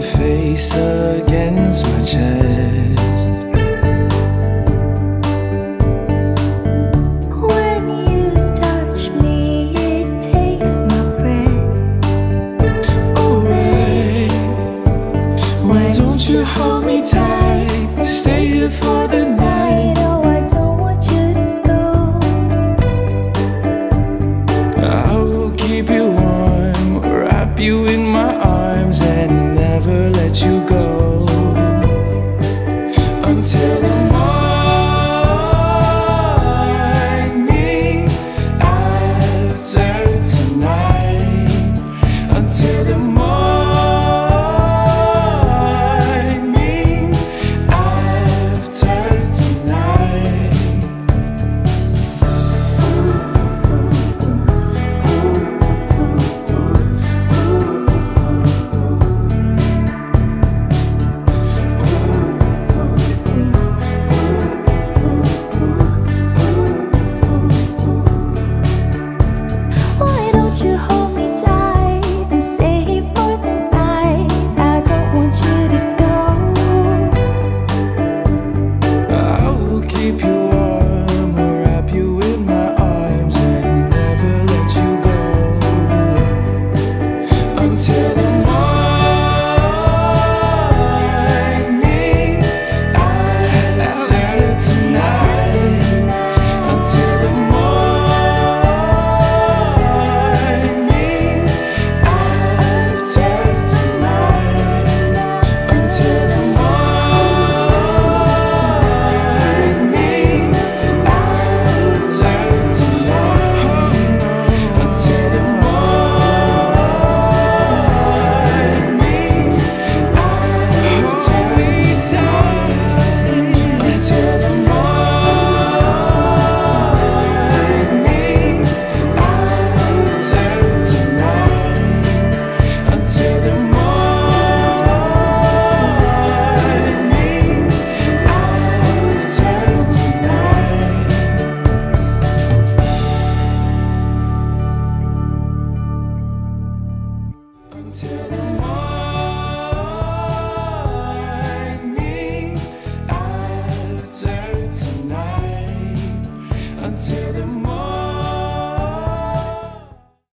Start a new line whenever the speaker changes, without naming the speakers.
face against my chest.
When you touch me, it takes my breath
away. Why don't you hold me tight? Stay here for the night.
Oh, I don't want you to go.
I will keep you warm, wrap you in.